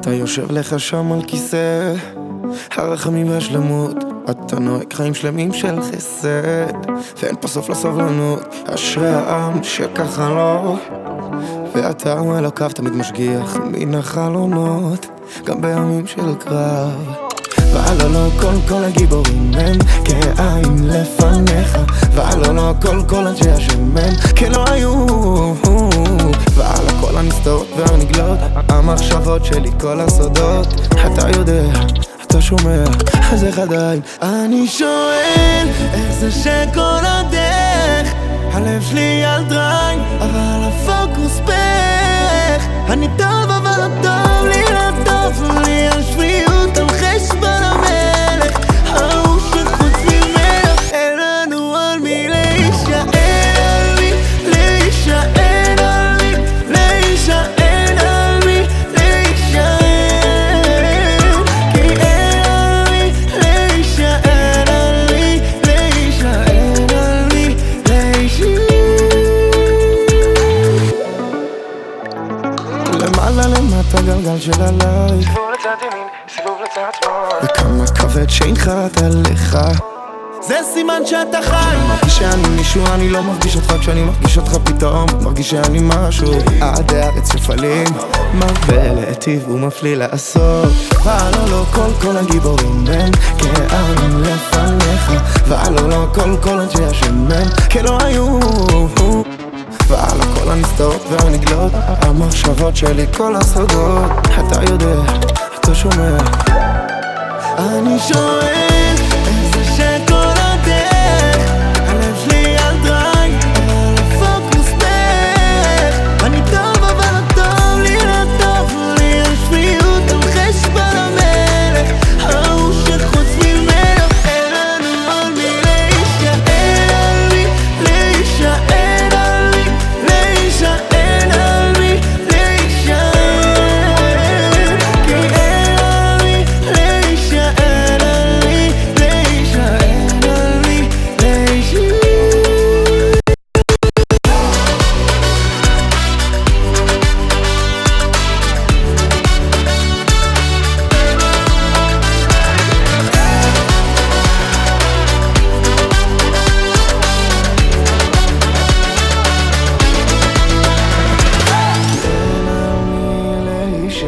אתה יושב לך שם על כיסא, הרחמים והשלמות. אתה נוהג חיים שלמים של חסד, ואין פה סוף לסובלנות. אשרי העם שככה לא, ואתה הוא אלוקיו תמיד משגיח מן החלונות, גם בימים של קרב. והלו לא כל כל הגיבורים הם כעין לפניך. והלו לא כל כל אנשי השמן כלא היו. ועל הכל הנסתרות והנגלות המחשבות שלי כל הסודות. אתה יודע, אתה שומע, אז איך עדיין? אני שואל איך זה שכל הדרך? הלב שלי על דריי אבל הפוקוס למעלה למטה גלגל של הלייב סיבוב לצד ימין, סיבוב לצד שמאל. וכמה כבד שינחת עליך. זה סימן שאתה חי. אני מרגיש שאני מישהו, אני לא מרגיש אותך. כשאני מרגיש אותך פתאום מרגיש שאני משהו. עד הארץ שפלים מרבה להיטיב ומפליא לעשות. והלו לא כל כל הגיבורים הם כעם לפניך. והלו לא כל כל אנשי השמן כלא היו הכל הנסתרות והנגלות המחשבות שלי כל הסודות אתה יודע, אתה שומע. אני שואל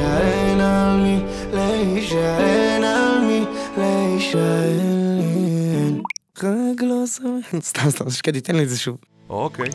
להישען על מי, להישען על מי, להישען. רק לא. סתם, סתם, שקדי, תן לי את זה שוב. אוקיי.